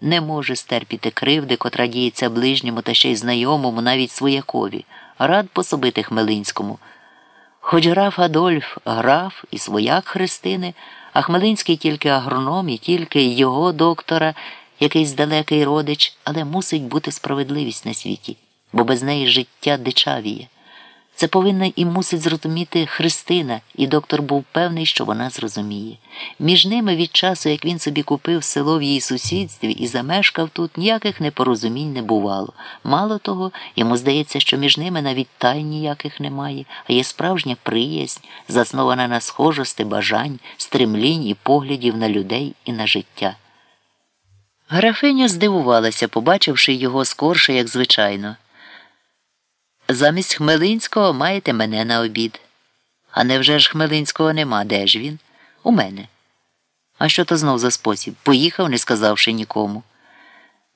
не може стерпіти кривди, котра діється ближньому та ще й знайомому, навіть своякові, рад пособити Хмелинському. Хоч граф Адольф граф і свояк Христини, а Хмелинський тільки агроном і тільки його доктора, якийсь далекий родич, але мусить бути справедливість на світі, бо без неї життя дичавіє. Це повинна і мусить зрозуміти Христина, і доктор був певний, що вона зрозуміє. Між ними від часу, як він собі купив село в її сусідстві і замешкав тут, ніяких непорозумінь не бувало. Мало того, йому здається, що між ними навіть тай ніяких немає, а є справжня приязнь, заснована на схожості бажань, стремлінь і поглядів на людей і на життя. Графиня здивувалася, побачивши його скорше, як звичайно. Замість Хмелинського маєте мене на обід. А невже ж Хмелинського нема? Де ж він? У мене. А що то знов за спосіб? Поїхав, не сказавши нікому.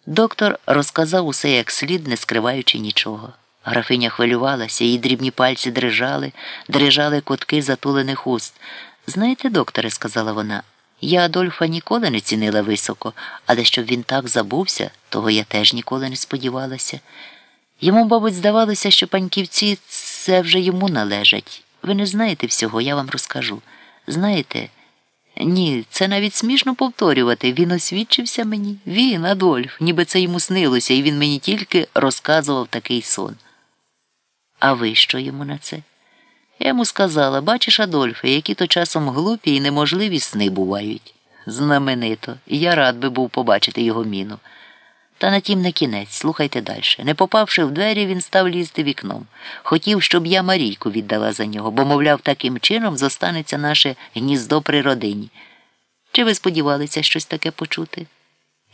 Доктор розказав усе як слід, не скриваючи нічого. Графиня хвилювалася, її дрібні пальці дрижали, дрижали кутки затулених уст. Знаєте, докторе, сказала вона, я Адольфа ніколи не цінила високо, але щоб він так забувся, того я теж ніколи не сподівалася. Йому, мабуть, здавалося, що паньківці це вже йому належать. Ви не знаєте всього, я вам розкажу. Знаєте? Ні, це навіть смішно повторювати. Він освідчився мені. Він, Адольф, ніби це йому снилося, і він мені тільки розказував такий сон. А ви що йому на це? Я йому сказала бачиш, Адольфе, які то часом глупі і неможливі сни бувають. Знаменито, я рад би був побачити його міну. Та на тім не кінець, слухайте далі. Не попавши в двері, він став лізти вікном. Хотів, щоб я Марійку віддала за нього, бо, мовляв, таким чином зостанеться наше гніздо при родині. Чи ви сподівалися щось таке почути?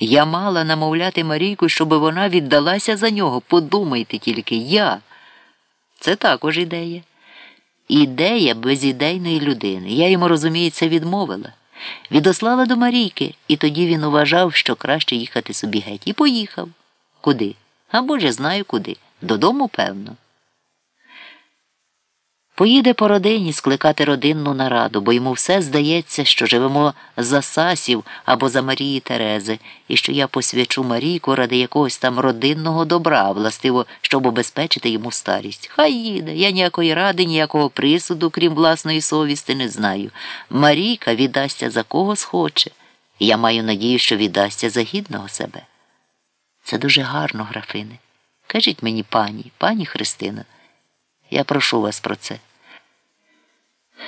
Я мала намовляти Марійку, щоб вона віддалася за нього. Подумайте тільки, я. Це також ідея. Ідея безідейної людини. Я йому, розуміється, відмовила. Відослала до Марійки, і тоді він уважав, що краще їхати собі геть. І поїхав. Куди? А боже, знаю куди. Додому, певно. Поїде по родині скликати родинну нараду, бо йому все здається, що живемо за Сасів або за Марії Терези, і що я посвячу Марійку ради якогось там родинного добра, властиво, щоб обезпечити йому старість. Хай їде. Я ніякої ради, ніякого присуду, крім власної совісті, не знаю. Марійка віддасться за кого схоче. І я маю надію, що віддасться за гідного себе. Це дуже гарно, графине. Кажіть мені, пані, пані Христина, я прошу вас про це.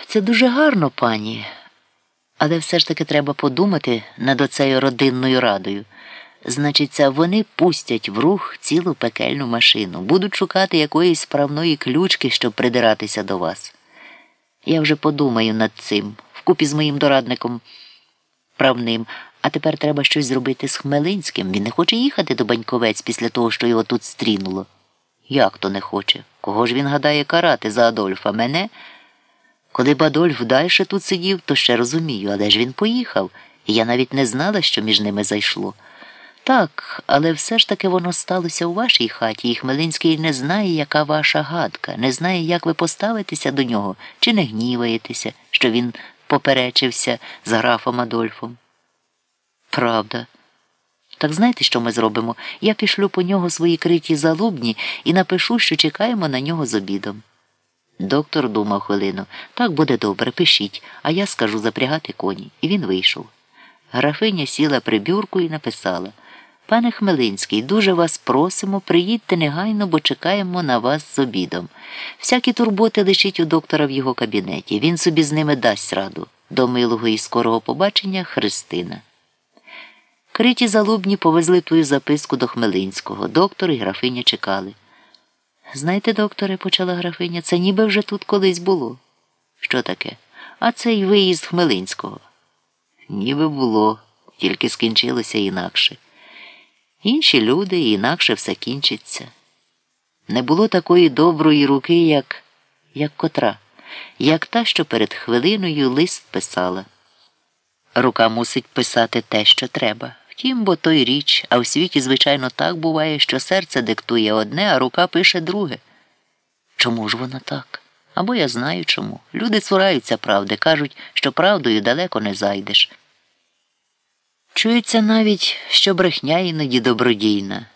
Це дуже гарно, пані, але все ж таки треба подумати над оцею родинною радою. Значиться, вони пустять в рух цілу пекельну машину, будуть шукати якоїсь справної ключки, щоб придиратися до вас. Я вже подумаю над цим, вкупі з моїм дорадником правним, а тепер треба щось зробити з Хмелинським. Він не хоче їхати до Баньковець після того, що його тут стрінуло. Як то не хоче? Кого ж він гадає карати за Адольфа? Мене? Коли б Адольф далі тут сидів, то ще розумію, але ж він поїхав, і я навіть не знала, що між ними зайшло. Так, але все ж таки воно сталося у вашій хаті, і Хмелинський не знає, яка ваша гадка, не знає, як ви поставитеся до нього, чи не гніваєтеся, що він поперечився з графом Адольфом. Правда. Так знаєте, що ми зробимо? Я пішлю по нього свої криті залубні і напишу, що чекаємо на нього з обідом. Доктор думав хвилину. Так буде добре, пишіть, а я скажу запрягати коні. І він вийшов. Графиня сіла при бюрку і написала Пане Хмелинський, дуже вас просимо, приїдьте негайно, бо чекаємо на вас з обідом. Всякі турботи лишіть у доктора в його кабінеті. Він собі з ними дасть раду. До милого і скорого побачення Христина. Криті залубні повезли твою записку до Хмелинського. Доктор і графиня чекали. Знаєте, докторе, почала графиня, це ніби вже тут колись було. Що таке? А цей виїзд Хмелинського. Ніби було, тільки скінчилося інакше. Інші люди інакше все кінчиться. Не було такої доброї руки, як як котра, як та, що перед хвилиною лист писала. Рука мусить писати те, що треба. Втім, бо той річ, а в світі, звичайно, так буває, що серце диктує одне, а рука пише друге. Чому ж воно так? Або я знаю чому. Люди цураються правди, кажуть, що правдою далеко не зайдеш. Чується навіть, що брехня іноді добродійна.